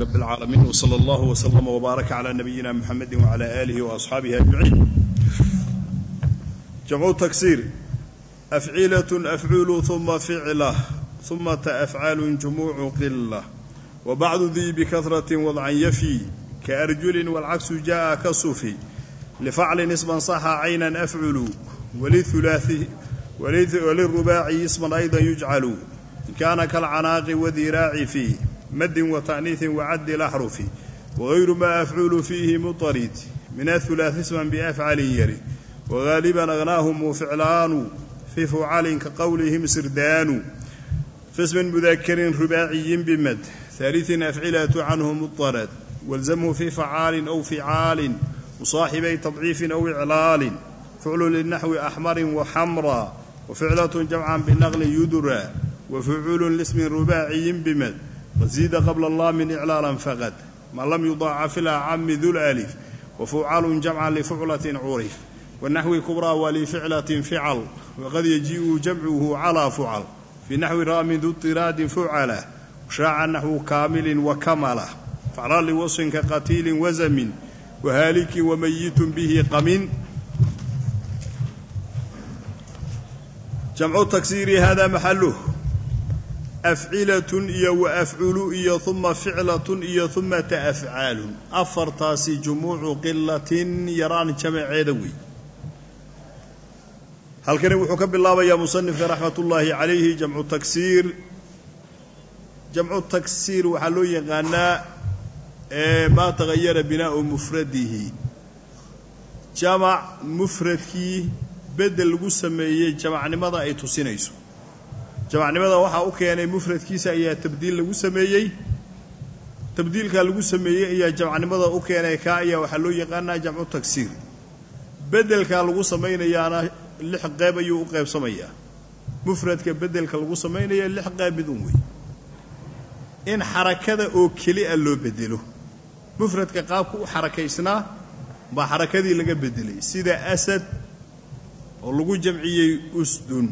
rab اlcaalamiin wslى اllah wslm wbaaraka clى nabiyina mxamedi wclى alihi وaصxaabihi ajmaciin jamcu taksiir afcilaة afculu uma ficla uma taafcaalu jumuucu qila wbacdu dii bikahrati wadcan yafi kaarjulin wاlcaksu jaءa ka sufi lfaclin isman saxa caynan afculu walirubaaci isman ayda yujcalu in kaana kalcanaaqi wadiraaci fii madin wata'niiin wacadi laxrufi wagayru maa afcuulu fiihi muarid min aulaai sman biafcalin yari wagaaliban agnaahumu ficlaanu fi fucalin ka qowlihim sirdaanu fismin mudakarin rubaaciyin bimad aaliin afcilatu canhu muarad walzamhu fi facaalin aw ficaalin musaaxibay tadciifin aw iclaalin ficlu linaxwi axmarin waxamra waficlatun jamcan binaqlin yudura wafuculu lismin rubaaciyin bimad wasiida qabla laamin iclaalan faqad ma lam yudaaca fi lacami dulaalif wafucaalun jamcan lifuclatin curif wanaxwi kubraa walificlatin fical waqad yajii'u jamcuhu calaa fucal fii naxwi ra'min dutiraadin fucala shaaca naxwu kaamilin wakamala faclaan liwasfin ka qatiilin wazamin wahaalikin wamayitun bihi qamin jamcu taksiiri hada maxaluh afcilatun iyo wa afculu iyo uma ficlatun iyo uma taafcaalun. Afartaasi jumuucu qilatin yaraan jamaceeda wey halkani wuxuu ka bilaabayaa musanifka raxmat ullaahi calayhi jamcu taksiir. Jamcu taksiir waxaa loo yaqaanaa maa tagayara binaau mufradihi. Jamac mufradkii bedel lagu sameeyey jamacnimada ay tusinayso jamacnimada waxaa u keenay mufradkiisa ayaa tabdiil lagu sameeyey. Tabdiilkaa lagu sameeyey ayaa jamacnimada u keenay kaa ayaa waxaa loo yaqaanaa jamcu tagsiir. Bedelkaa lagu samaynayaana lix qeyb ayuu u qeybsamayaa mufradka bedelka lagu samaynaya lix qeyb mid un wey in xarakada oo keli a loo bedelo mufradka qaabka u xarakaysnaa baa xarakadii laga bedelay sida asad oo lagu jamciyey usdun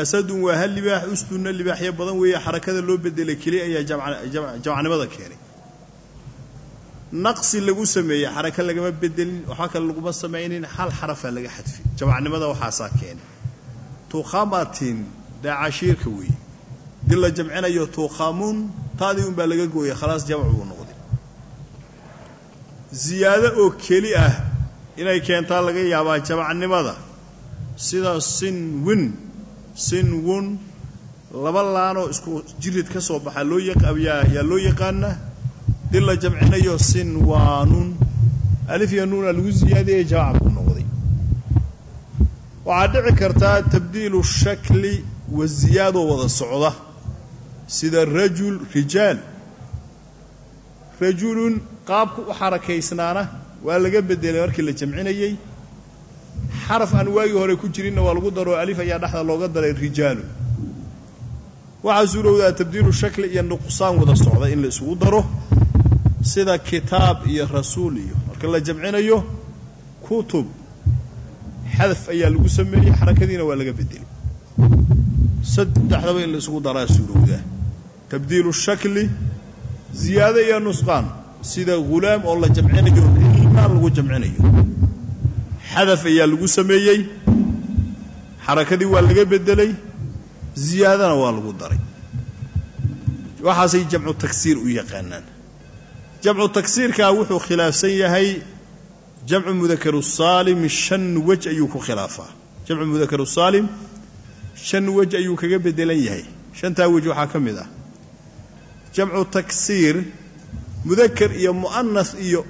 asadun waa hal libaax usdunna libaaxyo badan weeye xarakada loo bedelay keli ayaa jamacnimada keenay. Naqsi lagu sameeyey xaraka lagama bedelin waxaa kale laguma samaynin hal xarafaa laga xadfi. Jamacnimada waxaasaa keenay. Tuukhamatin daacashiirka weeye. Dib la jamcinayo tuukhamuun taadii unbaa laga gooyay khalaas jamc buu noqday. Ziyaado oo keli ah inay keentaa laga yaabaa jamacnimada sida sinwin sinwun laba laanoo isku jirid ka soo baxa loo yaa loo yaqaana? Dib la jamcinayo sinwaanun alif iyo nuuna lagu ziyaadiyey jamac buu noqday. Waxaa dhici kartaa tabdiilu shakli wa ziyaadoo wada socda. Sida rajul rijaal. Rajulun qaabka u xarakaysnaana waa laga bedelay markii la jamcinayey xaraf aan waagii hore ku jirinna waa lagu daroo alif ayaa dhexda looga daray rijaalun waxaa suurowdaa tabdiilu shakli iyo nuqsaan wada socda in la isugu daro sida kitaab iyo rasuul iyo marka la jamcinayo kutub xadaf ayaa lagu sameeyey xarakadiina waa laga bedelay saddexdaba in la isugu daraa suurowdaa. Tabdiilu shakli ziyaado iyo nusqaan sida hulaam oo la jamcinayo ilmaan lagu jamcinayo xadaf ayaa lagu sameeyey xarakadii waa laga bedelay ziyaadana waa lagu daray. Waxaasay jamcu tagsiir u yaqaanaan. Jamcu tagsiirkaa wuxuu khilaafsan yahay jamcu mudakaru saalim shan wej ayuu ku khilaafaa. Jamcu mudakaru saalim shan wej ayuu kaga bedelan yahay. Shantaa wej waxaa ka mid ah. Jamcu tagsiir mudaker iyo mu'anas iyo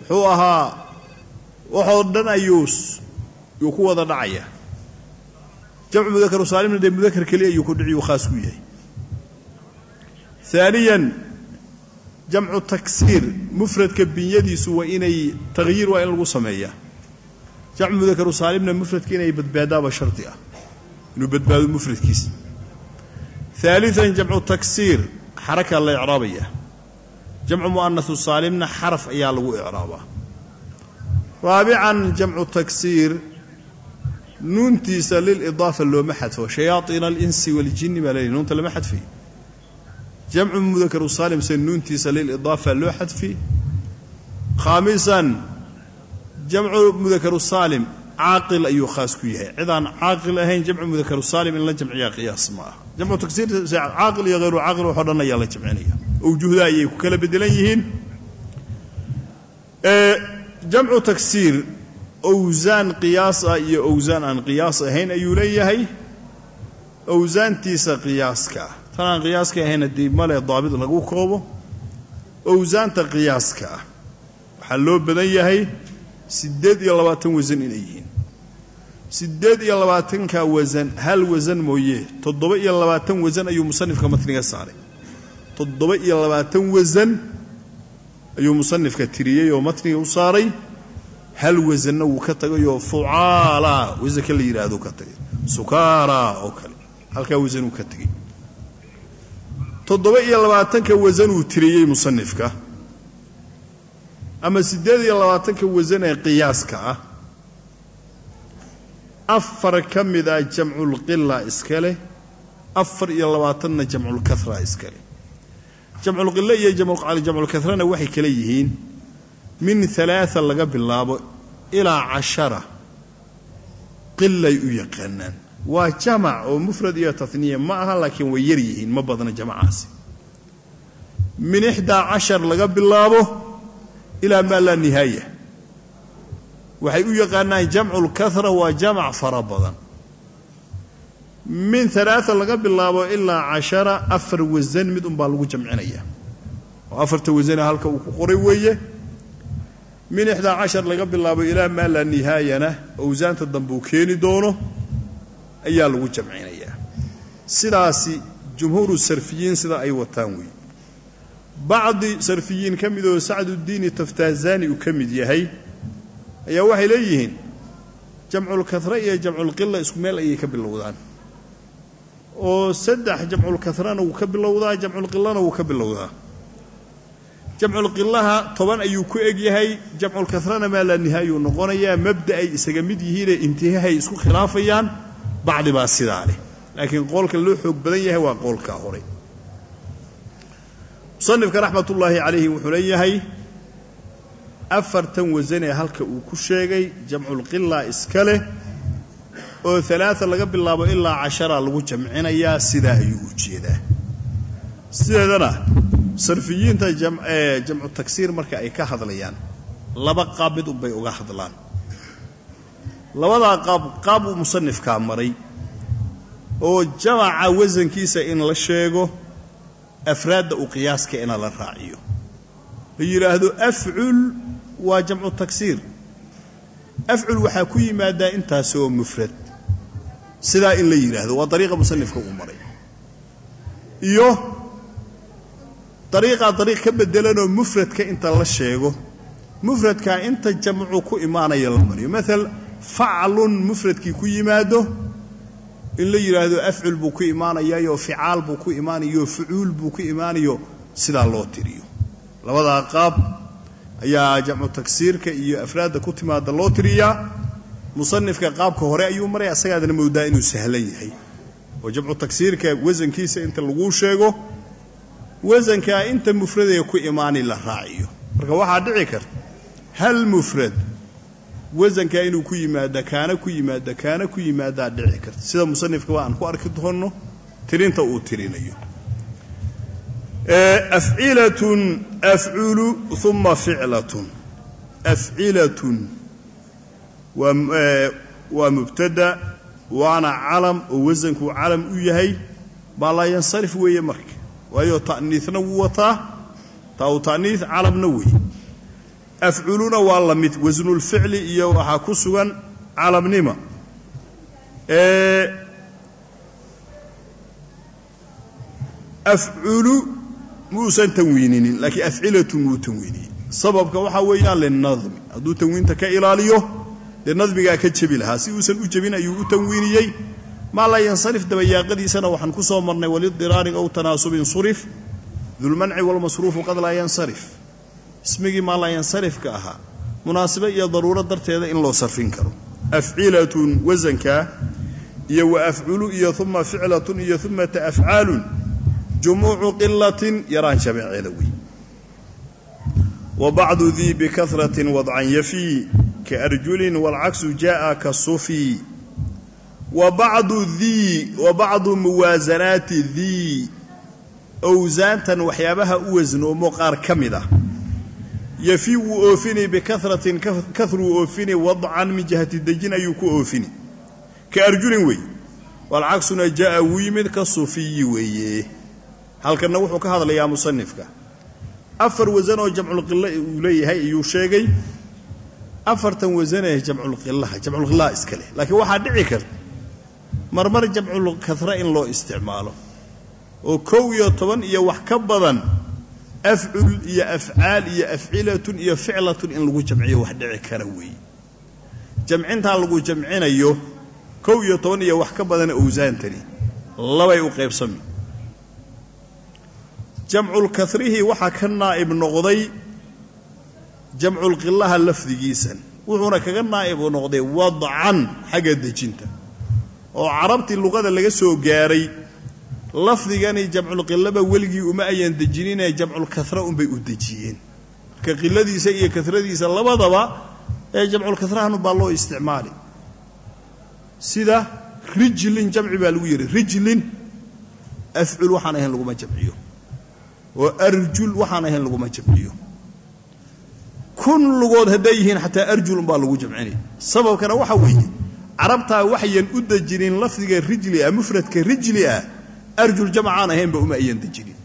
muxuu ahaa waxoo dhan ayuu yuu ku wada dhacaya. Jamcu mudakaru saalimna dee mudaker keliya ayuu ku dhici uu khaas ku yahay. Aaniyan jamcu tagsiir mufradka binyadiisu waa inay takhyiir waa in lagu sameeyaa jamcu mudakaru saalimna mufradka inay badbaadaaba shardi ah. Inuu badbaado mufradkiisa. Aalian jamcu tagsiir xarakaa la icraabaya jamcu mu'anasu saalimna xaraf ayaa lagu icraabaa raabican jamcu tagsiir nuuntiisa lilidaafa looma xadfo. Shayaaiina alinsi waljinni baa leeyahy nuunta lama xadfayo jamcu mudakaru saalim se nuuntiisa lilidaafa loo xadfi. Khaamisan jamcu mudakaru saalim caaqil ayuu khaas ku yahay. Cidaan caaqil ahayn jamcu mudakaru saalim in la jamciyaa qiyaas ma aha. Jamcu tagsiir caaqil iyo hayru caaqil waxoo dhan ayaa la jamcinaya awjuhda ayay ku kala bedelan yihiin jamcu tagsiir owsaan qiyaas ah iyo owsaan aan qiyaas ahayn ayuu leeyahay. Owsaantiisa qiyaaska ah. Tan aan qiyaaska ahayn haddii male daabit lagu koobo. Owsaanta qiyaaska ah. Waxaa loo badan yahay siddeed iyo labaatan wasan inay yihiin. Siddeed iyo labaatanka wasan hal wasan mooye. Toddoba iyo labaatan wasan ayuu musanifka matniga saaray. Toddoba iyo labaatan wasan ayuu musanifka tiriyey oo matniga u saaray hal wasanna wuu ka tagayoo fucaala wasanka la yidhaahdo ka tagay sukaara oo kale halkaa wasanuu ka tegey toddoba iyo labaatanka wasanuu tiriyey musanifka ama siddeed iyo labaatanka wasan ee qiyaaska ah. Afar ka mida jamculqila iska leh afar iyo labaatanna jamculkara iska leh jamculqilo iyo jamculkarana waxay kale yihiin min alaaa laga bilaabo ilaa cashara qilay u yaqaanaan. Waa jamac oo mufrad iyo taniya ma aha laakiin way yar yihiin ma badna jamacaasi min ixdaa cashar laga bilaabo ilaa maa laa nihaaya. Waxay u yaqaanaan jamcu lkara waa jamac fara badan min alaaa laga bilaabo ilaa cashara afar wasan mid unbaa lagu jamcinaya. Oo afarta wasane halka uu ku qoray weeye. Min ixdaa cashar laga bilaabo ilaa maa laa nihaayana owsaanta dambe uu keeni doono ayaa lagu jamcinayaa sidaasi jumhuuru sarfiyiin sida ay wataan weeye bacdi sarfiyiin ka mid oo sacduddiini taftaazani uu ka mid yahay ayaa waxay leeyihiin jamculkara iyo jamculqila isku meel ayay ka bilowdaan oo saddex jamculkarana wuu ka bilowdaa jamculqilana wuu ka bilowdaa. Jamculqilaha toban ayuu ku eg yahay jamculkarana maa laa nihaayuu noqonayaa mabda ay isaga mid yihiinee intihahay isku khilaafayaan bacdi baa sidaa leh. Laakiin qoolka loo xoog badan yahay waa qoolkaa hore musanifka raxmatullaahi calayhi wuxuu leeyahay afartan wasanee halka uu ku sheegay jamculqila iska leh oo alaaa laga bilaabo ilaa cashara lagu jamcinayaa sidaa ayuu u jeedaa. Sideedana sarfiyiinta jamcu tagsiir marka ay ka hadlayaan laba qaab mid unbay uga hadlaan. Labadaa qaab qaab uu musanifkaa maray oo jamaca wasankiisa in la sheego afraadda uu qiyaaska ina la raaciyo. La yidhaahdo afcul waa jamcu tagsiir. Afcul waxaa ku yimaadaa intaasi oo mufrad sidaa in la yidhaahdo waa dariiqa musanifka uu maray. Iyo dariiqaa dariiq ka bedelanoo mufradka inta la sheego. Mufradkaa inta jamcu ku imaanaya la mariyo. Maal faclun mufradkii ku yimaado in la yidhaahdo afcul buu ku imaanayayo ficaal buu ku imaanayo fucuul buu ku imaanayo sidaa loo tiriyo. Labadaa qaab ayaa jamcu tagsiirka iyo afraadda ku timaada loo tiriyaa musanifka qaabka hore ayuu maray asagaadana moodaa inuu sahlan yahay. Oo jamcu tagsiirka wasankiisa inta laguu sheego wasankaa inta mufradee ku imaani la raaciyo. Marka waxaa dhici karta hal mufrad wasankaa inuu ku yimaada kaana ku yimaada kaana ku yimaadaa dhici karta. Sida musanifkaba aan ku arki doonno tirinta uu tirinayo. Afcilatun afculu uma ficlatun. Afcilatun waa mubtada waana calam oo wasankuu calam u yahay baa laa yansarif weeye marka. Waayo ta'niina wuu wataa taa u ta'niis calamna weeye afculuna waa la mid wasnulficli iyo waxaa ku sugan calamnima. Afculu muusan tanwiininin laakiin afcilatun wuu tanwiiniyey. Sababka waxaa weeyaan linadmi hadduu tanwiinta ka ilaaliyo dee ka jebi lahaa. Si uusan u jebin ayuu u tanwiiniyey. Maa laa yansarif dabayaaqadiisana waxaan ku soo marnay walidiraari ow tanaasubin surif dulmanci walmasruufu qad laa yansarif. Ismigii maa laa yansarifka ahaa. Munaasibo iyo daruuro darteeda in loo sarfin karo. Afcilatun wasankaa iyo wa afculu iyo uma ficlatun iyo umata afcaalun jumuucu qilatin yaraan jameeceeda wey wa bacdu dii bikaratin wadcan yafii kaarjulin waalcaksu jaaa ka sufii wa bacdu muwaasanaati dii owsaantan waxyaabaha u wasnoomo qaar ka mid ah. Yafii wuu oofini bikaratin karuu oofini wadcan min jihati dejin ayuu ku oofini. Ka arjulin wey. Walcagsuna jaaa wuu yimid ka sufiyi weeye. Halkanna wuxuu ka hadlayaa musanifka afar wasan oo jamculqila uu leeyahay iyuu sheegay afartan wasanee jamculqilaha iska leh. Laakiin waxaa dhici karta marmar jamculkara in loo isticmaalo oo kow iyo toban iyo wax ka badan afcul iyo afcaal iyo afcilatun iyo ficlatun in lagu jamciyo wax dhici kara weeye. Jamcintaa lagu jamcinayo kow iyo toban iyo wax ka badan owsaantani labay u qaybsami jamculkarihii waxaa ka naa'ib noqday jamculqilaha lafdigiisan. Wuxuuna kaga naa'ib noqday wadcan xagga dejinta oo carabtii luqada laga soo gaaray lafdigani jamculqilaba weligii uma ayan dejinine jamculkara unbay u dejiyeen. Marka qiladiisa iyo karadiisa labadaba ee jamculkarahanubaa loo isticmaali. Sida rijlin jamci baa lagu yidhi rijlin afcul waxaan ahayn laguma jamciyo oo arjul waxaan ahayn laguma jamciyo kun lugood hadday yihiin xataa arjul umbaa lagu jamcinay sababkana waxa weeye carabtaa waxayan u dejinin lafdiga rijli ah mufradka rijli ah arjul jamcaan ahaynba uma ayan dejinin.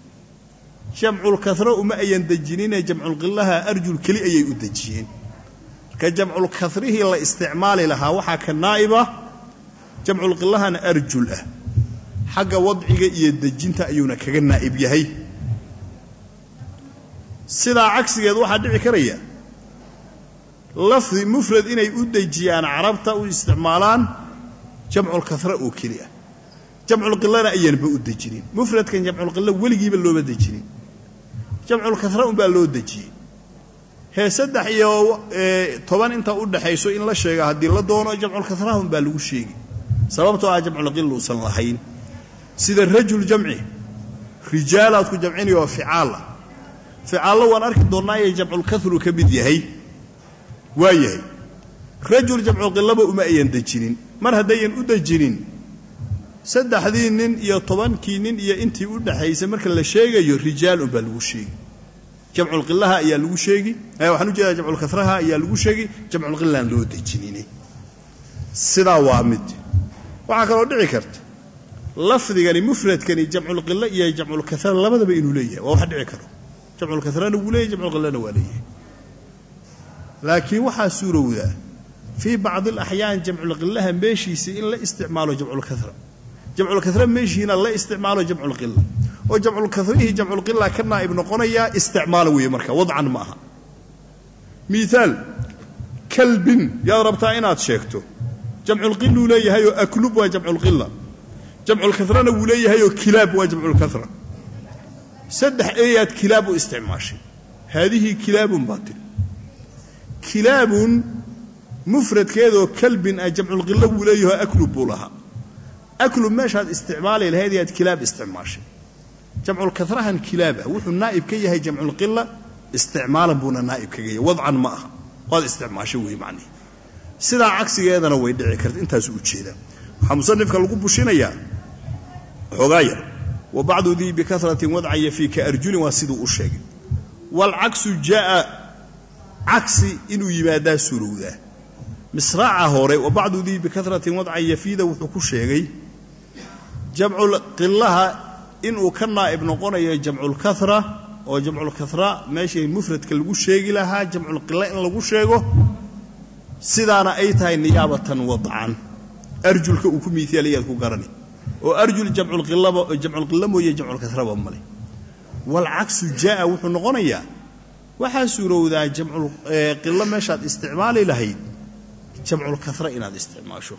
Jamculkara uma ayan dejinine jamculqilaha arjul keli ayay u dejiyeen. Marka jamculkarihii la isticmaali lahaa waxaa ka naa'iba jamculqilahana arjul ah. Xagga wadciga iyo dejinta ayuuna kaga naa'ib yahay. Sidaa cagsigeed waxaa dhici karaya lafdi mufrad inay u dejiyaan carabta u isticmaalaan jamculkara oo keli ah jamculqilana ayanba u dejinin. Mufradkan jamculqila weligiiba looma dejinin. Jamculkara unbaa loo dejiyey. Hee saddex iyo toban inta u dhaxayso in la sheega haddii la doono jamculkaraha unbaa lagu sheegi. Sababtoo ah jamculqil uusan lahayn. Sida rajul jamci rijaalaad ku jamcinaya oo ficaala. Ficaallo waan arki doonnaaye jamculkaru ka mid yahay waa yahay rajul jamculqilaba uma ayan dejinin. Mar haddayan u dejinin saddexdii nin iyo tobankii nin iyo intii u dhaxaysay marka la sheegayo rijaal unbaa lagu sheegi. Jamculqilaha ayaa lagu sheegi. Waxaan u jeedaa jamculkaraha ayaa lagu sheegi. Jamculqilaan loo dejinine sidaa waa mid. Waxaa kaloo dhici karta lafdigani mufradkani jamculqila iyo jamculkara labadaba inuu leeyahay. Waa wax dhici karo. Jamculkarana wuu leeyahy jamculqilana waa leeyahay laakiin waxaa suurowdaa fii bacdi alaxyaan jamculqilaha meeshiisa in la isticmaalo jamculkara jamculkara meeshiina la isticmaalo jamculqila oo jamculkarihii jamculqila ka naa'ib noqonayaa isticmaal weeye marka wadcan ma aha. Miaal kalbin yaad rabtaa inaad sheegto jamculqiluu leeyahayoo aklub waa jamculqila jamculkarana wuu leeyahayoo kilaab waa jamculkara saddex eeyaad kilaab u isticmaashay. Haadihii kilaabun baa kilaabun mufradkeedoo kalbin ah jamculqila wuu leeyahoo aklub buu lahaa. Aklub meeshaad isticmaali lahayd yaad kilaab isticmaashay. Jamculkarahan kilaab wuxuu naa'ib ka yahay jamculqila isticmaalan buuna naa'ib kaga yahay. Wadcan ma aha. Waad isticmaashay wey macnihi sidaa cagsigeedana way dhici karta. Intaasu u jeedaa waxaa musanifka lagu bushinayaa xoogaa yar wa bacdu dii bikaratin wadcan yafii ka arjulin waa siduu u sheegay. Waalcaksu jaaa cagsi inuu yimaadaa surowdaa misraaca hore wa bacdu dii bikaratin wadcan yafiida wuxuu ku sheegay jamculqilaha inuu ka naa'ib noqonayo jamculkara oo jamculkara meeshii mufradka lagu sheegi lahaa jamculqila in lagu sheego sidaana ay tahay niyaabatan wadcan. Arjulka uu ku miiaalayaad ku garani. Oo arjul jamculqila mooye jamculkaraba male walcaksu jaaa wuxuu noqonayaa waxaa suurowdaa jamculqilo meeshaad isticmaali lahayd jamculkara inaad isticmaasho.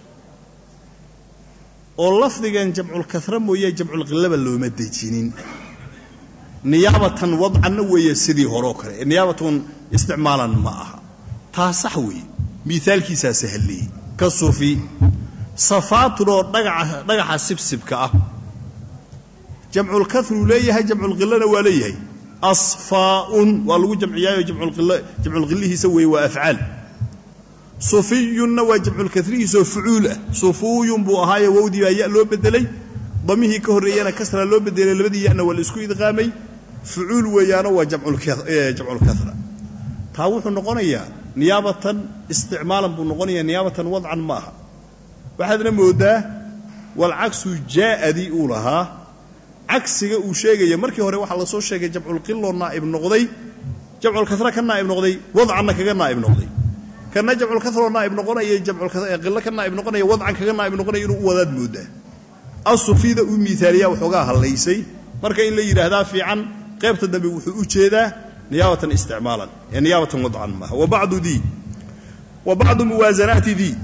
Oo lafdigan jamculkara mooye jamculqilaba looma dejinin. Niyaabatan wadcanna weeye sidii horeo kale ee niyaabatan isticmaalan ma aha. Taa sax weeye. Miaalkiisaa sahalleeyey ka sufi safaatunoo dhagaxa sibsibka ah. Jamculkaruu leeyahay jamculqilana waa leeyahay asfaaun waa lagu jamciyaayo jamculqilihiisa weeye waa afcaal. Sufiyunna waa jamculkarihiisoo fucuul ah. Sufuuyun buu ahaayo wowdii baa ya loo bedelay damihii ka horreeyana kasra loo bedelay labadii yana waa la isku idqaamay. Fucuul weeyaano waa jamculkara taa wuxuu noqonayaa niyaabatan isticmaalan buu noqonayaa niyaabatan wadcan ma aha. Waxaadna moodaa walcagsu jaa'adii uu lahaa cagsiga uu sheegaya markii hore waxaa la soo sheegay jamculqiloo naa'ib noqday jamculkara ka naa'ib noqday wadcanna kaga naa'ib noqday. Kana jamculkaroo naa'ib noqonaya jamculqilo ka naa'ib noqonaya wadcan kaga naa'ib noqonaya inuu u wadaad moodaa. Asufida uu miaaliyaa waxoogaa hallaysay. Marka in la yidhaahdaa fiican qaybta dambe wuxuu u jeedaa niyaabatan isticmaalan ee niyaabatan wadcan maaha. Wa bacdu muwaasanaati dii.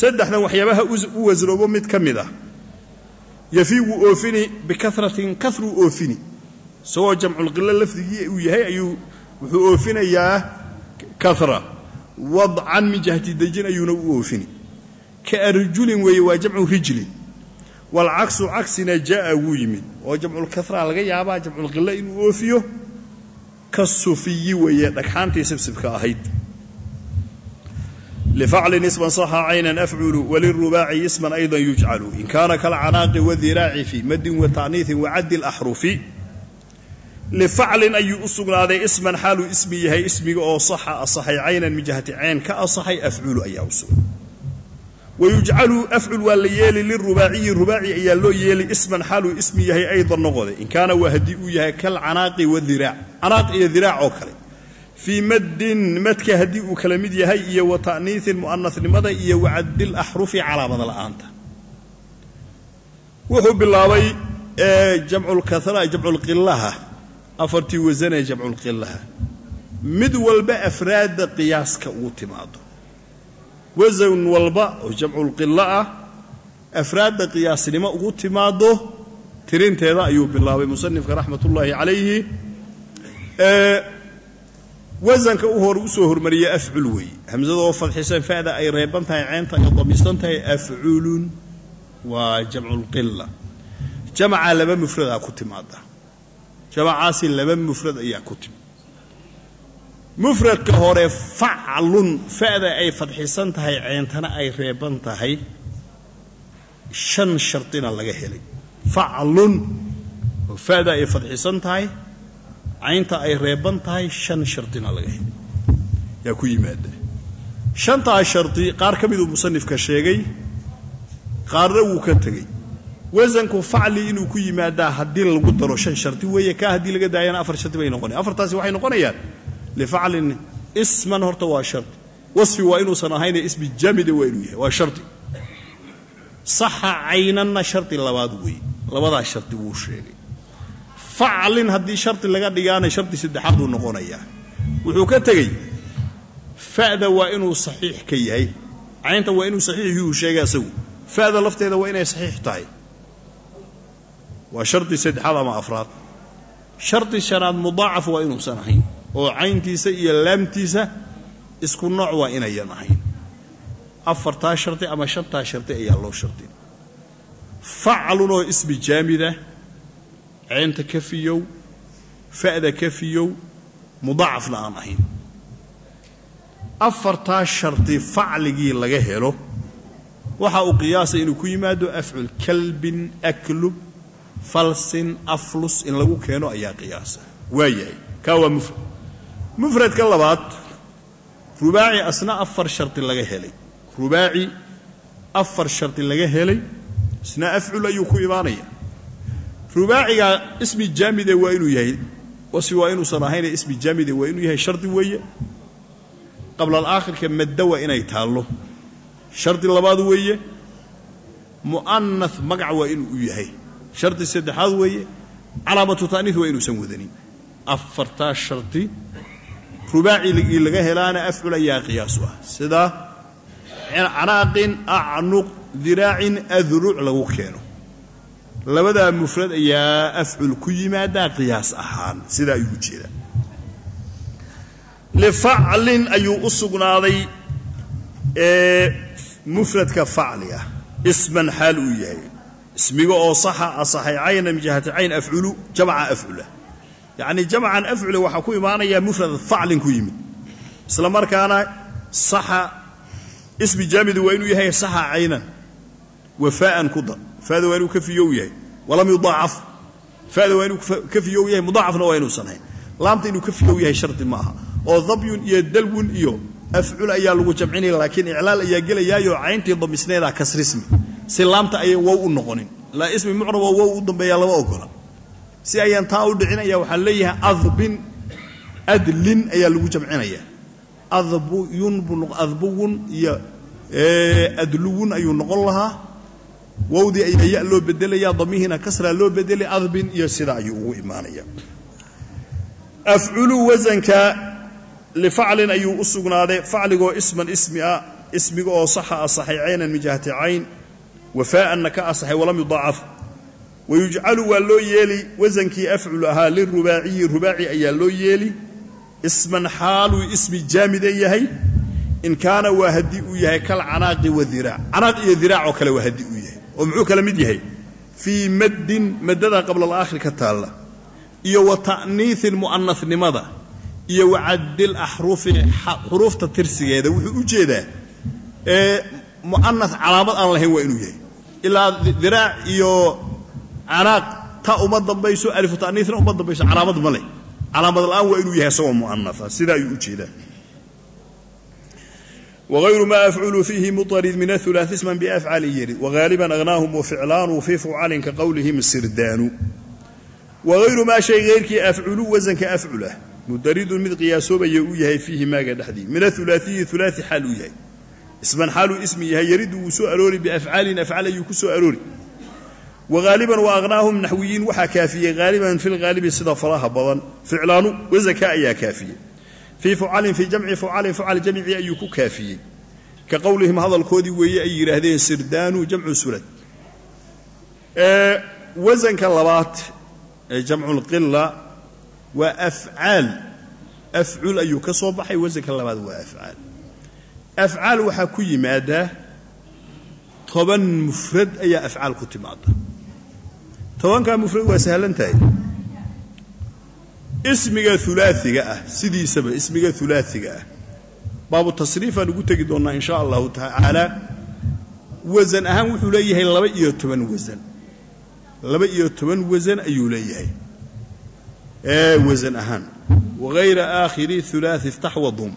Saddexdan waxyaabaha u wasroobo mid ka mid ah yafii wuu oofini bikaratin karuu oofini. Isagoo jamculqilo lafdigii uu yahay ayuu wuxuu oofinayaa kara wadcan min jihati dejin ayuuna u oofini. Ka arjulin weeye waa jamcu rijlin. Walcaksu cagsina jaa'a wuu yimid. Oo jamculkara laga yaabaa jamculqilo inuu oofiyo. Ka sufiyi weeye dhagxaantii sibsibka ahayd lfaclin isman saxa caynan afculu walirubaaci isman ayضa yujcalu in kaana kalcanaaqi wadiraaci fi madin wata'niiin wacadi laxrufi lifaclin ayuu u sugnaaday isman xaaluu ismi yahay ismiga oo saxa asaxay caynan min jihati cayn ka asaxay afculu ayaa u sugan wayujcalu afcul waa la yeeli lirubaaciyi rubaaci ayaa loo yeeli isman xaaluu ismi yahay aydan noqoday in kaana waa haddii uu yahay kalcanaaqi wadiraac canaaq fii maddin madka haddii uu kala mid yahay iyo wa ta'niiin mu'anasnimada iyo wacadil axrufi calaamada la'aanta. Wuxuu bilaabay jamculqilaha afartii wasanee jamculqilaha mid walba afraadda qiyaaska ugu timaado wasan walba oo jamculqilo ah afraadda qiyaasnimo ugu timaado tirinteeda ayuu bilaabay musanifka raxmatullaahi calayhi wasanka u hor u soo hormariyey afcul weeye hamsadoo fadxisan fa'da ay reeban tahay ceynta ay damisan tahay afculun waa jamculqila jamacaa laba mufradaa ku timaada jamacaasi laba mufrad ayaa ku timid mufradka hore faclun fa'da ay fadxisan tahay ceyntana ay reeban tahay shan shardina laga helay. Faclun fa'da ay fadxisan tahay caynta ay reeban tahay shan shardina laga helay yaa ku yimaada shantaa shardi qaar ka miduu musanifka sheegay qaarna wuu ka tegey wasanku facli inuu ku yimaadaa haddii lagu daro shan shardi weeye kaa haddii laga daayana afar shardi bay noqonayan afartaasi waxay noqonayaan lifaclin isman horta waa shardi wasfi waa inuusan ahayne ismi jaamida waa inuu yahay waa shardi saxa caynanna shardi labaad weeye. Labadaa shardi wuu sheegay faclin haddii shardi laga dhigaana shardi saddexaad buu noqonayaa. Wuxuu ka tegey fa'da waa inuu saxiix ka yahay. Caynta waa inuu saxiix yuu sheegay asagu. Fa'da lafteeda waa inay saxiix tahay. Waa shardi saddexaad ama afraad. Shardi shanaad mudaacaf waa inuusan ahayn oo cayntiisa iyo laamtiisa isku nooc waa inayan ahayn. Afartaa shardi ama shantaa shardi ayaa loo shardi faclun oo ismi jaamida ceynta kafiyow fa'da kafiyow mudaacafna aan ahayn afartaa shardi facligii laga helo waxa uu qiyaasay inuu ku yimaado afcul kalbin aklub falsin aflus in lagu keeno ayaa qiyaasa waa yahay kaa waa mufrad mufradka labaad rubaaci asna afar shardi laga helay rubaaci afar shardi laga helay isna afcul ayuu ku imaanaya rubaaciga ismi jaamide waa inuu yahay wasfi waa inuusan ahayne ismi jaamide waa inuu yahay shardi weeye. Qabla alaakhirka madda waa inay taallo. Shardi labaad weeye mu'anas magac waa inuu yahay. Shardi saddexaad weeye calaamatu ta'niis waa inuusan wadanin. Afartaa shardi rubaacigii laga helaana afcul ayaa qiyaasu ah sida canaaqin acnuq diraacin adruc lagu keeno labadaa mufrad ayaa afcul ku yimaadaa qiyaas ahaan. Sidaa ayuu jeedaa. Lifaclin ayuu u sugnaaday mufradka facli ah. Isman xaal uu yahay. Ismiga oo saxa asaxay caynan min cayn afculu jamca afcula. Yacni jamcan afcula waxaa ku imaanaya mufrad faclin ku yimid. Isla markaana saxa ismi jaamidi waa inuu yahay saxa caynan wafaa'an ku dar fada waa inuu ka fiyow yahay. Walam yudaacaf. Fada waa inuu ka fiyow yahay mudaacafna waa inuusan hayn laamta inuu ka fiyow yahay shardi ma aha. Oo dabyun iyo dalwun iyo afcul ayaa lagu jamcinaya laakiin iclaal ayaa gelayaayo cayntii damisneedaa kasrismi. Si laamta ayan wow u noqonin. Ilaa ismi mucraboo wow u dambeeyaa lama ogola. Si ayaan taa u dhicin ayaa waxaa leeyahay ayuu noqon lahaa wowdii ayaa ya loo bedelaya damihiina kasraa loo bedelay adbin iyo sidaa ayuu ugu imaanaya. Afculu wasanka lifaclin ayuu u sugnaaday. Facligoo isman ismi ah ismiga oo saxa asaxay caynan min jihati cayn wafaa'anna ka asaxay walam yudaacaf wayujcalu waa loo yeeli wasankii afcul ahaa lirubaaciyi rubaaci ayaa loo yeeli. Isman xaaluu ismi jaamidan yahay. In kaana waa haddii uu yahay kal canaaqi wadiraac canaaq iyo diraac oo kale waa haddii uu yahay oo muxuu kala mid yahay? Fii maddin maddada qabla alaakhir ka taalla. Iyo wa ta'niiin mu'anasnimada iyo wa caddil axrufi xuruufta tirsigeeda. Wuxuu u jeedaa mu'anas calaamad aan lahayn waa inuu yahay. Ilaa diraac iyo canaaq ta uma dambayso alifu ta'niisna uma dambayso calaamad ma leh. Calaamad la'aan waa inuu yahay isagoo mu'anasa sidaa ayuu u jeedaa wغayru ma afculu fiihi muطrid min aلثulaaث isman bafcali yiri wغaaliban agnaahum waficlaanu fii fucalin ka qowlihim sirdaanu wغayru maa shay hayrkii afculu wasanka afculah mudaridun mid qiyaasoobaya uu yahay fiihi maaga dhexdii min aulaaثiyi ulaai xaal uu yahay isman xaaluu ismi yahay yaridu wuu soo aroori biafcaalin afcal ayuu ku soo aroori wغaaliban waagnaahum naxwiyiin waxaa kaafiyey haaliban fi lhaalibi sida faraha badan ficlaanu wasanka ayaa kaafiyey fii fucalin fii jamci fucalin fucal jamcii ayuu ku kaafiyey. Ka qowlihim hadalkoodii weeye ay yidhaahdeen sirdaanu jamcu sulad wasanka labaad ee jamcu lqila waa afcaal. Afcul ayuu ka soo baxay wasanka labaad waa afcaal. Afcaal waxaa ku yimaadaa toban mufrad ayaa afcaal ku timaada tobankaa mufrad waa sahlan ismiga ulaaiga ah sidiisaba ismiga ulaaiga ah. Baabu tasriifaan ugu tegi doonnaa in sha allahu tacaala wasan ahaan wuxuu leeyahay laba iyo toban wasan laba iyo toban wasan ayuu leeyahay. Wasan ahaan. Wagayra aakhiri ulaai iftaxwadum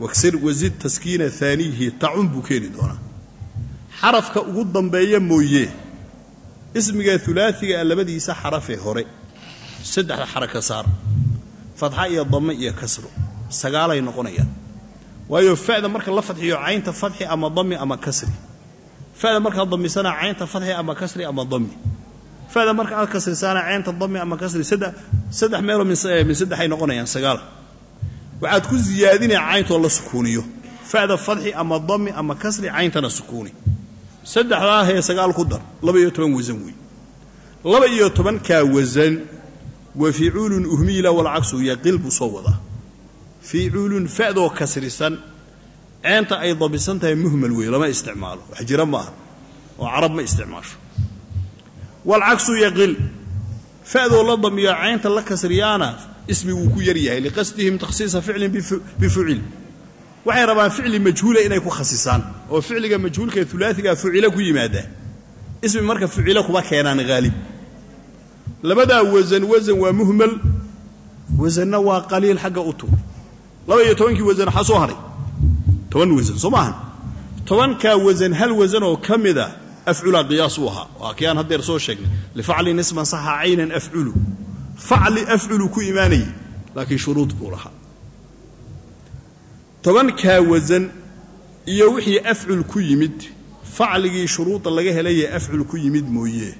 waksir wasid taskiina aaniihi tacun buu keeni doonaa. Xarafka ugu dambeeya mooye. Ismiga ulaaiga ah labadiisa xarafee hore. Saddexda xaraka saar fadxa iyo dame iyo kasro sagaalay noqonayaan. Waayo fa'da marka la fadxiyo caynta fadxi ama dami ama kasri. Fa'da markaad damisana caynta fadxi ama kasri ama dami. Fa'da marka aad kasrisaana caynta dami ama kasri saddex meeloo min saddexay noqonayaan sagaal. Waxaad ku siyaadinaya cayntoo la sukuuniyo. Fa'da fadxi ama dami ama kasri cayntana sukuuni. Saddexdaa hee sagaal ku dar laba iyo toban wasan wey laba iyo tobankaa wasan wa ficuulun uhmiila walcagsu yaqil buu soo wadaa. Fiicuulun fa'doo kasrisan ceenta ay dabisan tahay muhmal wey lama isticmaalo. Wax jira ma aha oo carab ma isticmaasho. Walcagsu yaqil fa'doo la damiyo caynta la kasriyaana ismi wuu ku yar yahay liqasdihim takhsiisa ficlin bifucil waxay rabaan ficli majhuula inay ku khasisaan oo ficliga majhuulkaee ulaaigaa fucilo ku yimaadaa ismi marka fucilo kuma keenaan haalib labadaa wasan wasan waa muhmal. Wasanna waa qaliil xagga u tug laba iyo tobankii wasan waxaa soo hadhay toban wasan soo maahan. Tobankaa wasan hal wasan oo ka mida afcula qiyaas u ahaa. Waa kii aan haddeer soo sheegnay. Lifaclin isman saxa caynan afculu. Facli afculu ku imaanayay laakiin shuruud buu lahaa. Tobankaa wasan iyo wixii afcul ku yimid facligii shuruudda laga helayee afcul ku yimid mooye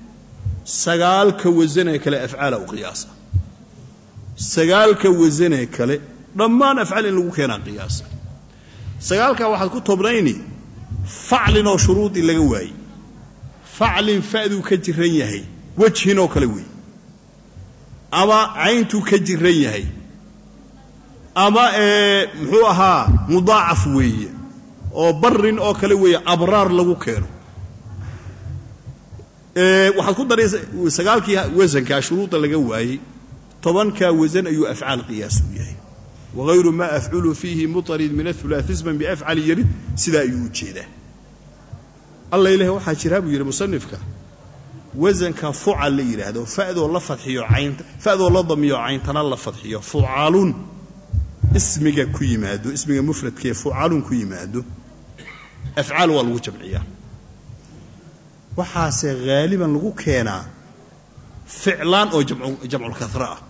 sagaalka wasanee kale afcaala u qiyaasa. Sagaalka wasanee kale dhammaan afcaal in lagu keenaa qiyaasa. Sagaalkaa waxaad ku tobnayni faclinoo shuruudii laga waayey faclin fa'duu ka jiran yahay wejhinoo kale weeye. Ama cayntuu ka jiran yahay. Ama muxuu ahaa mudaacaf weeye oo barin oo kale weeye abraar lagu keeno waxaad ku daraysa sagaalkii wasankaa shuruuda laga waayey tobankaa wasan ayuu afcaal qiyaas u yahay wagayru maa afculu fiihi muطarid min aulaaisman biafcali yarid sidaa ayuu u jeedaa. Alla ilahi waxaa jiraa buu yidhi musanifka wasanka fucal la yidhaahdo fadoo la fadxiyo caynta fadoo la damiyo cayntana la fadxiyo. Fucaalun ismiga ku yimaado ismiga mufradkee fucaalun ku yimaado afcaal waa lagu jamciyaa waxaase haaliban lagu keenaa ficlaan oo jamculkara ah.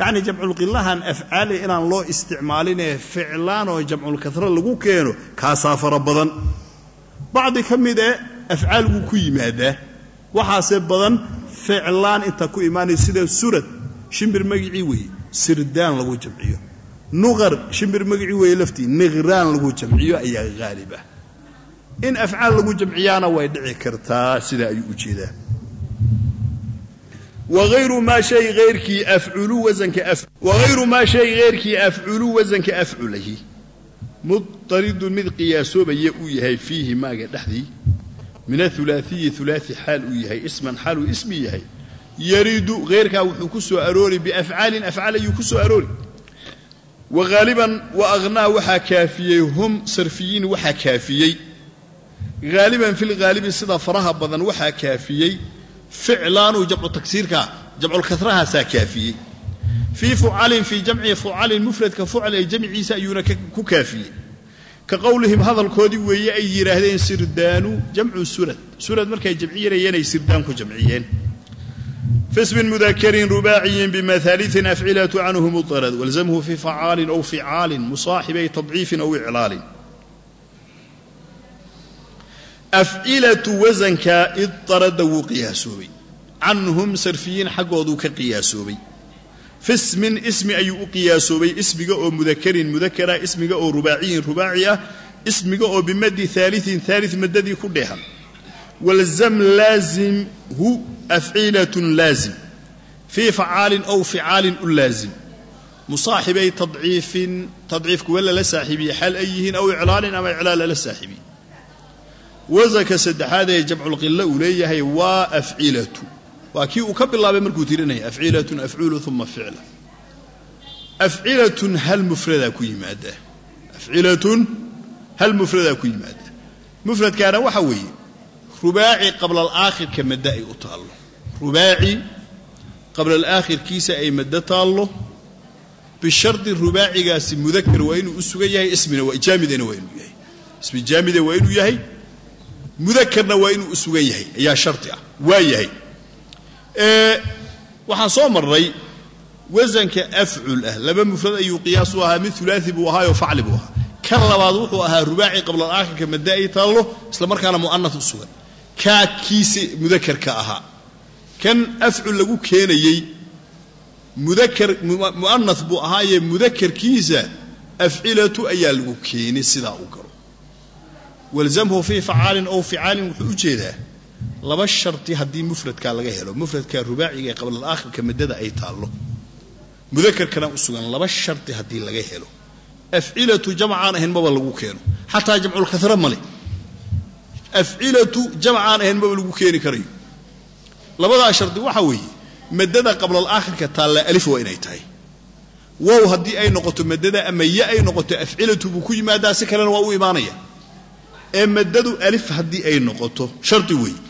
Yacni jamculqilahan afcaali inaan loo isticmaalinee ficlaan oo jamculkara lagu keeno kaasaa fara badan. Bacdi ka mid ee afcaal wuu ku yimaadaa. Waxaase badan ficlaan inta ku imaanaya sida surad shimbir magicii weeye sirdaan lagu jamciyo. Nuqar shimbir magicii weeye laftii niqraan lagu jamciyo ayaa haalib ah in afcaal lagu jamciyaana way dhici kartaa sidaa ayuu u jeedaa. Waayru maa shay eyrkii afculu wasanka afculahi mudaridun mid qiyaasoobaya uu yahay fiihi maaga dhexdii min aulaaiyi ulaai xaal uu yahay isman xaal uu ismi yahay. Yaridu heyrkaa wuxuu ku soo aroori biafcaalin afcaal ayuu ku soo aroori. Wahaaliban wa akhnaa waxaa kaafiyey hum sarfiyiin waxaa kaafiyey haaliban fi lhaalibi sida faraha badan waxaa kaafiyey ficlaanu jamcu tagsiirka jamculkarahaasaa kaafiyey fii fucalin fii jamci fucalin mufradka fucal ee jamciisa ayuuna ku kaafiyey ka qowlihim hadalkoodii weeye ay yidhaahdeen sirdaanu jamcu surad surad markay jamciyarayeen ay sirdaan ku jamciyeen fismin mudakarin rubaaciyin bimaaliin afcilatu canhu muarad walzamhu fii facaalin ow ficaalin musaaxibay tadciifin ow iclaalin afcilatu wasanka idarada wuu qiyaasoobay canhum sarfiyiin xaggooduu ka qiyaasoobay fismin ismi ayuu u qiyaasoobay ismiga oo mudakarin mudakara ismiga oo rubaaciyin rubaaci ah ismiga oo bimadi aaliin aali madadii ku dheehan. Walzam laazimhu afcilatun laazim. Fii facaalin ow ficaalin u laazim. Musaaxibay tadciifin tadciif kuwa lala saaxiibiye xal ay yihiin aw iclaalin ama iclaal lala saaxiibiye wasanka saddexaad ee jamculqilla uu leeyahay waa afcilatu waa kii uu ka bilaabay markuu tirinaya afcilatun afcuulu uma ficla afcilatun hal mufradaa ku yimaada. Afcilatun hal mufradaa ku yimaada. Mufradkaana waxa weeye rubaaci qabla alaakhirka madda ay u taallo. Rubaaci qabla alaakhirkiisa ay maddo taallo bishardi rubaacigaasi mudakar waa inuu u sugan yahay ismina jaamidana waa inuu yahay. Ismi jaamida waa inuu yahay mudakarna waa inuu u sugan yahay ayaa shardi ah waa yahay. Waxaan soo marray wasanka afcul ah laba mufrad ayuu qiyaas u ahaa mid ulaai buu ahaayoo facli buu ahaa. Kan labaad wuxuu ahaa rubaaci qabla alaakhirka madda ay taallo isla markaana mu'anaf u sugan. Kaa kiisi mudakarka ahaa. Kan afcul lagu keenayey mudakar mu'anaf buu ahaayee mudakarkiisa afcilatu ayaa lagu keenay sidaa u garo walzamhu fii facaalin ow ficaalin wuxuu u jeedaa laba sharti haddii mufradkaa laga helo. Mufradka rubaaciga ee qablalaakhirka maddada ay taallo. Mudakarkana u sugan laba sharti haddii laga helo. Afcilatu jamcaan ahayn maba lagu keeno. Xataa jamculkara male afcilatu jamcaan ahayn maba lagu keeni karayo. Labadaa shardi waxaa weeye maddada qablalaakhirka taalla alif waa inay tahay. Wow haddii ay noqoto maddada ama ya ay noqoto afcilatu buu ku yimaadaa si kalena waa u imaanaya ee maddadu alif haddii ay noqoto shardi weeye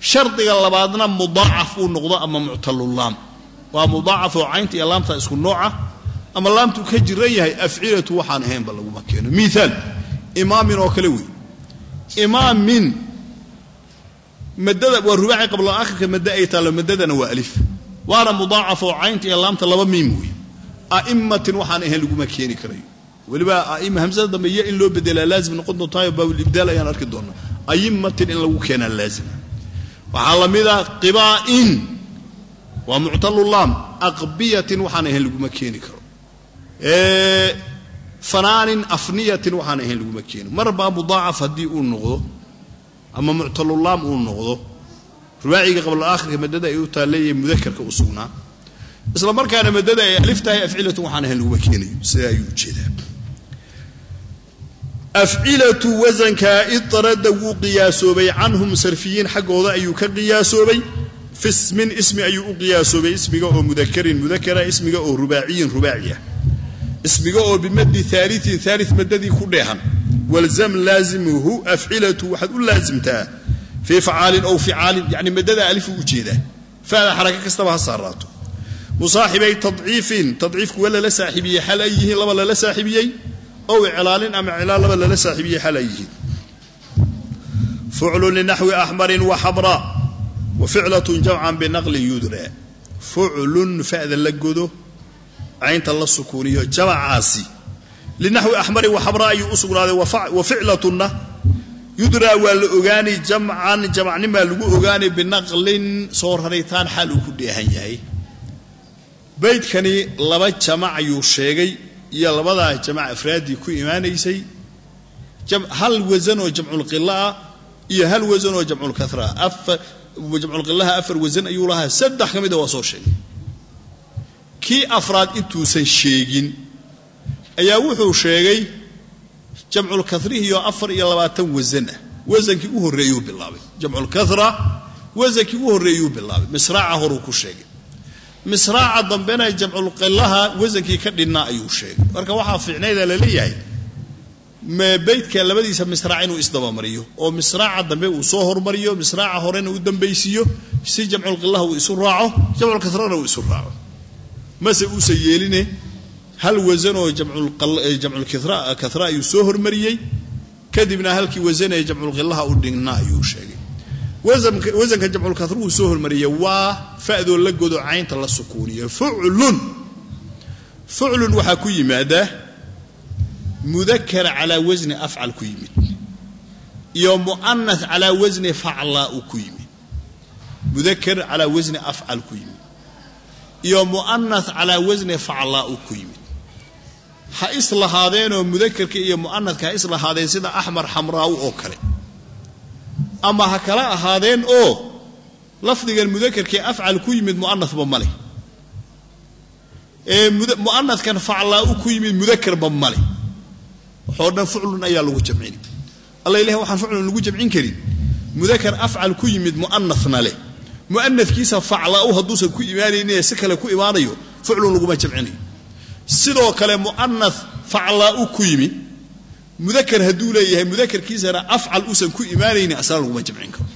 shardiga labaadna mudaacaf uu noqdo ama muctalulaam waa mudaacaf caynta iyo laamta isku nooca ama laamtuu ka jiran yahay afcilatu waxaan ahaynba laguma keeno. Miaal imaamin oo kale wey imaamin madada waa rubaaci qabla akhirka madda ay taallo maddadana waa alif. Waana mudaacaf caynta iyo laamta laba miim wey a'immatin waxaan ahayn laguma keeni karayo weliba aima hamsada dambe iyo in loo bedelaa laazim noqon doontayo baabulibdaal ayaan arki doonaa. Ayimatin in lagu keenaa laazim. Waxaa la mid ah qibaa'in waa muctalulaam aqbiyatin waxaan ahayn laguma keeni karo. Fanaanin afniyatin waxaan ahayn laguma keeno marbaa mudaacaf haddii uu noqdo ama muctalulaam uu noqdo rubaaciga qabla aakhirka maddada ay u taalleeyahay mudakarka u sugnaa. Isla markaana maddada ay alif tahay afcilatun waxaan ahayn laguma keenayo sidaa ayuu u jeedaa afcilatu wasankaa idarada wuu qiyaasoobay canhum sarfiyiin xaggooda ayuu ka qiyaasoobay. Fismin ismi ayuu u qiyaasoobay ismiga oo mudakarin mudakara ismiga oo rubaaciyin rubaaci ismiga oo bimadi aaliin aali madadii ku dheehan. Walzam laazimuhu afcilatu waxaad u laasimtaa fii facaalin ow ficaalin yani madada alifu u jeedaa fada xaraka kastaba ha saaraato. Musaaxibay tadciifin tadciifku waa lala saaxiibiyey xal ay yihiin laba lala saaxiibiyey ow iclaalin ama iclaal laba lala saaxiibiyey xal ay yihiin fuclun linaxwi axmarin wa xabra wa ficlatun jamcan binaqlin yudra. Fuclun fa'da la godo caynta la sukuuniyo jamacaasi linaxwi axmarin wa xabra ayuu u sugnaaday wa ficlatunna yudraa waa la ogaanay jamcan jamacnimaa lagu ogaanay binaqlin soo raritaan xaal uu ku dheehan yahay. Baydkani laba jamac ayuu sheegay iyo labadaa jamac afraaddii ku imaanaysay hal wasan oo jamculqilaah iyo hal wasan oo jamculkara jamculqilaha afar wasan ayuu lahaa. Saddex ka mida waa soo sheegay. Kii afraad intuusan sheegin ayaa wuxuu sheegay jamculkarihiyo afar iyo labaatan wasan ah. Wasankii u horreeyuu bilaabay. Jamculkara wasankii u horreeyuu bilaabay. Misraaca horuu ku sheegay misraaca dambena jamculqilaha wasankii ka dhinnaa ayuu sheegay. Marka waxaa fiicnayda la leeyahay beydka labadiisa misraac inuu isdabamariyo oo misraaca dambe uu soo hormariyo misraaca horena u dambaysiiyo si jamculqilaha uu isu raaco jamculkasrana uu isu raaco. Mase uusa yeeline hal wasan oo jamculkara ayuu soo hormariyey kadibna halkii wasan ee jamculqilaha u dhigna ayuu sheegay wasanka jamculkara uu soo hormariyey waa fa'doo la godo caynta la sukuuniyo fuclun fuclun waxaa ku yimaadaa mudakar calaa wasni afcal ku yimid iyo mu'anas calaa wasni faclaa uu ku yimid. Mudakar calaa wasni afcal ku yimid iyo mu'anas calaa wasni faclaa uu ku yimid. Ha islahaadeenoo mudakarka iyo mu'anaska ha islahaadeen sida axmar xamraawi oo kale ama ha kala ahaadeen oo lafdigan mudakarkii afcal ku yimid mu'anasba ma leh. Ee mu'anaskan faclaa u ku yimid mudakarba ma leh. Waxoo dhan fuclun ayaa lagu jamcini alla ilahi waxaan fuclun lagu jamcin karin. Mudakar afcal ku yimid mu'anasna leh. Mu'anafkiisa faclaa u hadduusan ku imaanaynin ee si kale ku imaanayo fuclun laguma jamcinayo sidoo kale mu'anas faclaa u ku yimid mudakar hadduu leeyahay mudakarkiisana afcal uusan ku imaanaynin asna laguma jamcin karo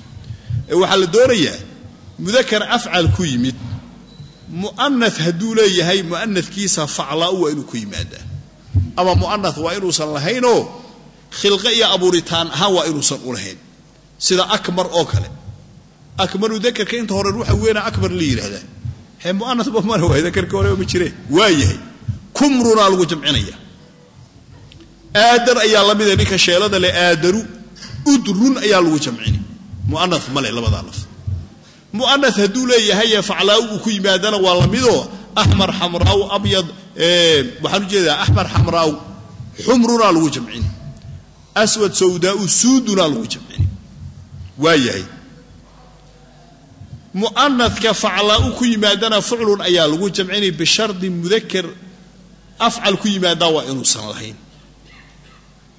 ee waxaa la doonayaa mudakar afcal ku yimid mu'anas hadduu leeyahay mu'anafkiisa faclaa waa inuu ku yimaadaa ama mu'anas waa inuusan lahaynoo khilqe iyo abuuritaan ahaan waa inuusan u lahayn. Sida akbar oo kale. Akbaru dakarka inta hore ruuxa weynaa akbar la yidhaahdaa hee mu'anasba male waay dakarka hore ma jireen waa yahay. Kumrunaa lagu jamcinaya aadar ayaa la mida ninka sheelada le aadaru udrun ayaa lagu jamcini mu'anas male labadaa laf. Mu'anas hadduu leeyahay faclaa uu ku yimaadana waa la midoo axmar xamraaw abyad waxaan u jeedaa axmar xamraaw xumrunaa lagu jamcini aswad sawdaau suudunaa lagu jamcini waa yahay mu'anaska faclaa u ku yimaadana fuclun ayaa lagu jamcini bishardi mudakar afcal ku yimaadaa waa inuusan lahayn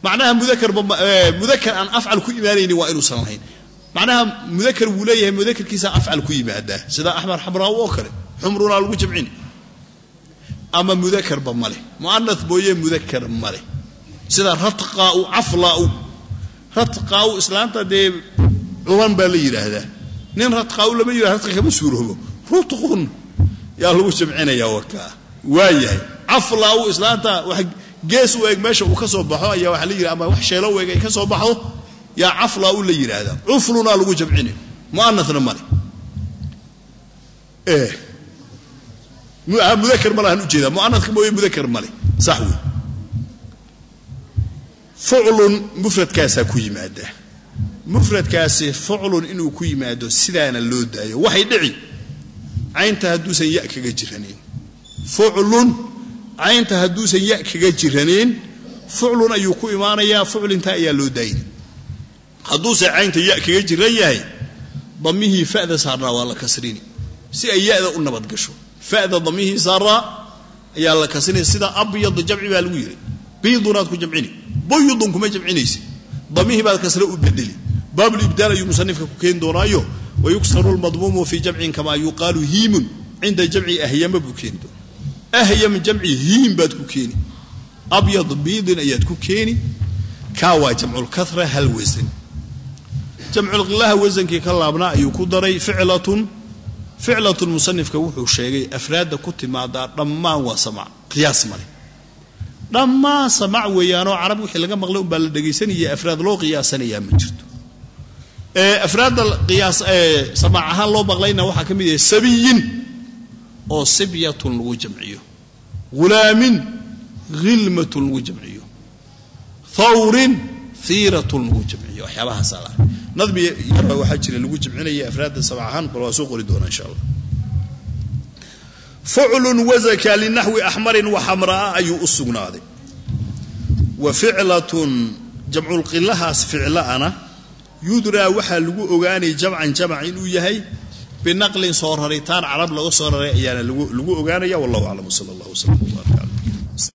macnaha mudakarmudakar aan afcal ku imaanaynin waa inuusan lahayn macnaha mudakar wuu leeyahay mudakarkiisa afcal ku yimaadaa sida axmar xamraaw oo kale xumrunaa lagu jamcini ama mudakarba ma leh. Mu'anas mooye mudakar ma leh. Sida ratqaau caflaau ratqaau islaanta dee cuban baa la yidhaahdaa. Nin ratqaau lama yidhahda radqa kama suuroobo. Rutqun yaa lagu jamcinayaa wakaa waa yahay. Caflaau islaanta gees u eg meesha uu ka soo baxo ayaa waxaa la yidhaha ama wax sheelo u eg ay ka soo baxdo? Yaa caflaau la yidhaahdaa. Cuflunaa lagu jamcini. Mu'anasna ma leh mudakar ma lahan u jeedaa mu'anaska mooye mudakar ma leh sax wey fuclun mufradkaasaa ku yimaada mufradkaasi fuclun inuu ku yimaado sidaana loo daayo. Waxay dhici. Caynta hadduusan ya kaga jiranayn fuclun caynta hadduusan ya kaga jiranayn fuclun ayuu ku imaanayaa fuclinta ayaa loo daayna hadduuse caynta ya kaga jiran yahay damihii fa'da saarnaa waa la kasrini. Si ay ya'da u nabad gasho fa'da damihii saaraa ayaa la kasrinaya sida abyad jamci baa lagu yidhi biidunaad ku jamcini buyudun kuma jamcinaysa damihii baad kasre u bedeli baabulibdaal ayuu musanifka ku keeni doonaayo wayuksaru lmadmuumu fii jamcin kamaa yuqaalu hiimun cinda jamci ahyama buu keeni ahyam jamci hiim baad ku keeni. Abyad biidin ayaad ku keeni. Kaa waa jamculkara hal wasan jamculqilaha wasankii ka laabnaa ayuu ku daray. Ficlatun ficlatun musanifka wuxuu sheegay afraadda ku timaadaa dhammaan waa samac qiyaas male dhammaan samac weeyaanoo carab wixii laga maqlay unbaa la dhegaysanaya afraad loo qiyaasanayaa ma jirto. Afraadda qiyaas samac ahaan loo maqlayna waxaa ka mid yahay sabiyin oo sibyatun lagu jamciyo. Hulaamin hilmatun lagu jamciyo. Thawrin hiiratun lagu jamciyo. Waxyaabahaasa la nadmi yara waxaa jira lagu jamcinaya afraadda samac ahaan bal waa soo qori doonaa insha allah. Fuclun wazaka linaxwi axmarin waxamraa ayuu u sugnaaday. Wa ficlatun jamculqilahaas ficlaana yudraa waxaa lagu ogaanay jamcan jamac inuu yahay binaqlin soo raritaan carab laga soo raray ayaana lagu ogaanaya wallahu aclam sala allah wslam